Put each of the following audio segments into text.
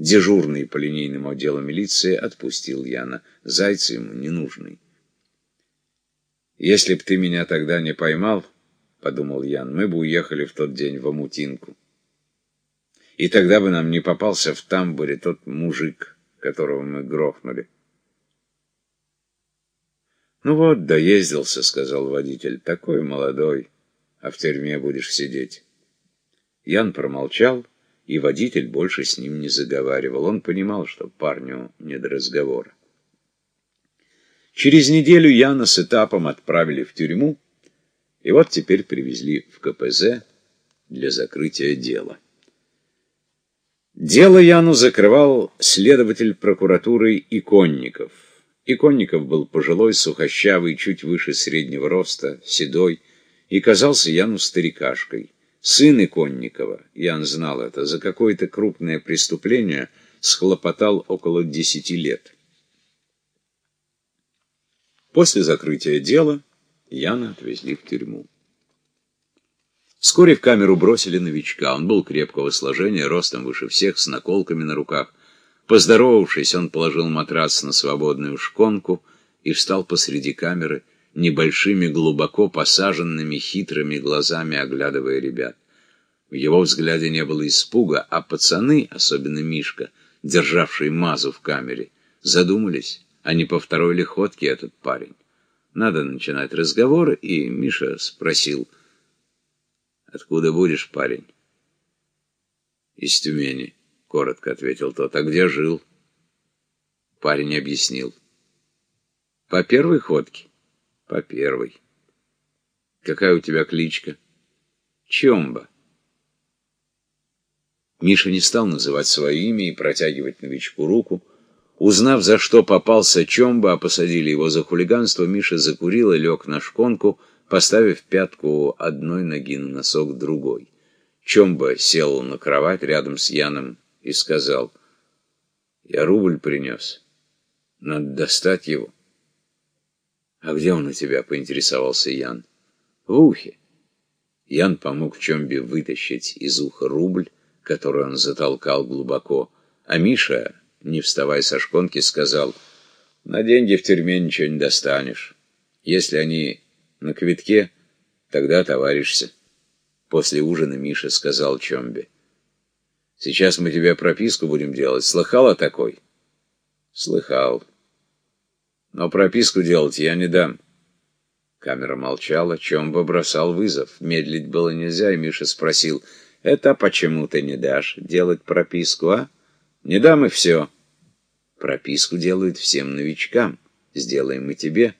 Дежурный по линейному отделу милиции отпустил Яна. Зайцы ему не нужны. «Если б ты меня тогда не поймал, — подумал Ян, — мы бы уехали в тот день в Амутинку. И тогда бы нам не попался в тамбуре тот мужик, которого мы грохнули. «Ну вот, доездился», — сказал водитель, — «такой молодой, а в тюрьме будешь сидеть». Ян промолчал, и водитель больше с ним не заговаривал. Он понимал, что парню не до разговора. Через неделю Яна с этапом отправили в тюрьму, и вот теперь привезли в КПЗ для закрытия дела. Дело Яну закрывал следователь прокуратуры Иконников. Иконников был пожилой, сухощавый, чуть выше среднего роста, седой, и казался Яну старикашкой. Сын Иконникова, Ян знал это, за какое-то крупное преступление схлопотал около десяти лет. После закрытия дела Яна отвезли в тюрьму. Вскоре в камеру бросили новичка. Он был крепкого сложения, ростом выше всех, с наколками на руках. Поздоровавшись, он положил матрас на свободную шконку и встал посреди камеры, небольшими, глубоко посаженными, хитрыми глазами оглядывая ребят. В его взгляде не было испуга, а пацаны, особенно Мишка, державший мазу в камере, задумались, а не по второй ли этот парень. Надо начинать разговор, и Миша спросил, «Откуда будешь, парень?» «Из Тюмени», — коротко ответил тот. «А где жил?» Парень объяснил. «По первой ходке?» По первой. Какая у тебя кличка? Чомба. Миша не стал называть свое имя и протягивать новичку руку. Узнав, за что попался Чомба, а посадили его за хулиганство, Миша закурил и лег на шконку, поставив пятку одной ноги на носок другой. Чомба сел на кровать рядом с Яном и сказал, «Я рубль принес. Надо достать его». «А где он у тебя?» — поинтересовался Ян. «В ухе». Ян помог Чомбе вытащить из уха рубль, который он затолкал глубоко, а Миша, не вставая со шконки, сказал, «На деньги в тюрьме ничего не достанешь. Если они на квитке, тогда товаришься». После ужина Миша сказал Чомбе, «Сейчас мы тебе прописку будем делать. Слыхал о такой?» «Слыхал». Но прописку делать я не дам. Камера молчала, Чомба бросал вызов. Медлить было нельзя, и Миша спросил, «Это почему ты не дашь делать прописку, а? Не дам и все». «Прописку делают всем новичкам. Сделаем и тебе».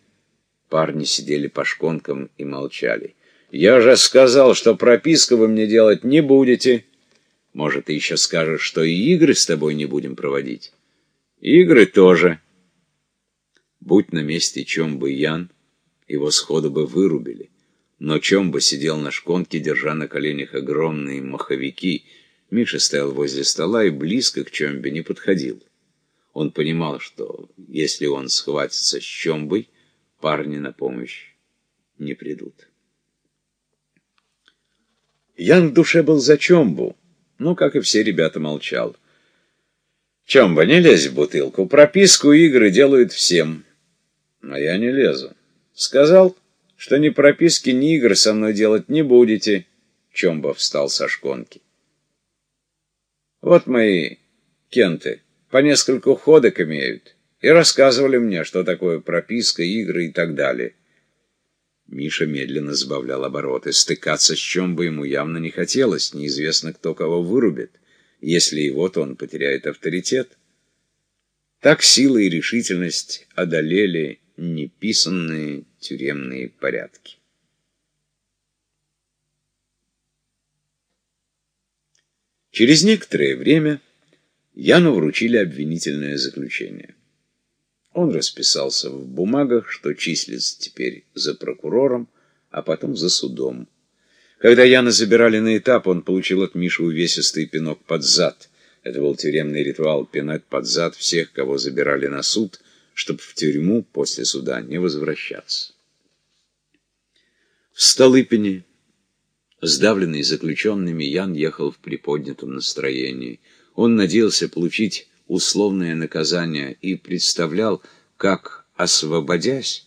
Парни сидели по шконкам и молчали. «Я же сказал, что прописку вы мне делать не будете. Может, ты еще скажешь, что и игры с тобой не будем проводить?» «Игры тоже». Будь на месте Чомбы Ян, его сходу бы вырубили. Но Чомба сидел на шконке, держа на коленях огромные маховики. Миша стоял возле стола и близко к Чомбе не подходил. Он понимал, что если он схватится с Чомбой, парни на помощь не придут. Ян в душе был за Чомбу, но, как и все ребята, молчал. «Чомба, не лезь в бутылку. Прописку игры делают всем». А я не лезу. Сказал, что ни прописки, ни игр со мной делать не будете. Чомба встал со шконки. Вот мои кенты по нескольку ходок имеют и рассказывали мне, что такое прописка, игры и так далее. Миша медленно сбавлял обороты. Стыкаться с Чомбой ему явно не хотелось. Неизвестно, кто кого вырубит. Если его, то он потеряет авторитет. Так сила и решительность одолели неписанные тюремные порядки. Через некоторое время Яну вручили обвинительное заключение. Он расписался в бумагах, что числится теперь за прокурором, а потом за судом. Когда Яна забирали на этап, он получил от Миши увесистый пинок под зад. Это был тюремный ритуал — пинать под зад всех, кого забирали на суд — чтобы в тюрьму после суда не возвращаться. В Столыпине, сдавленный заключенными, Ян ехал в приподнятом настроении. Он надеялся получить условное наказание и представлял, как, освободясь,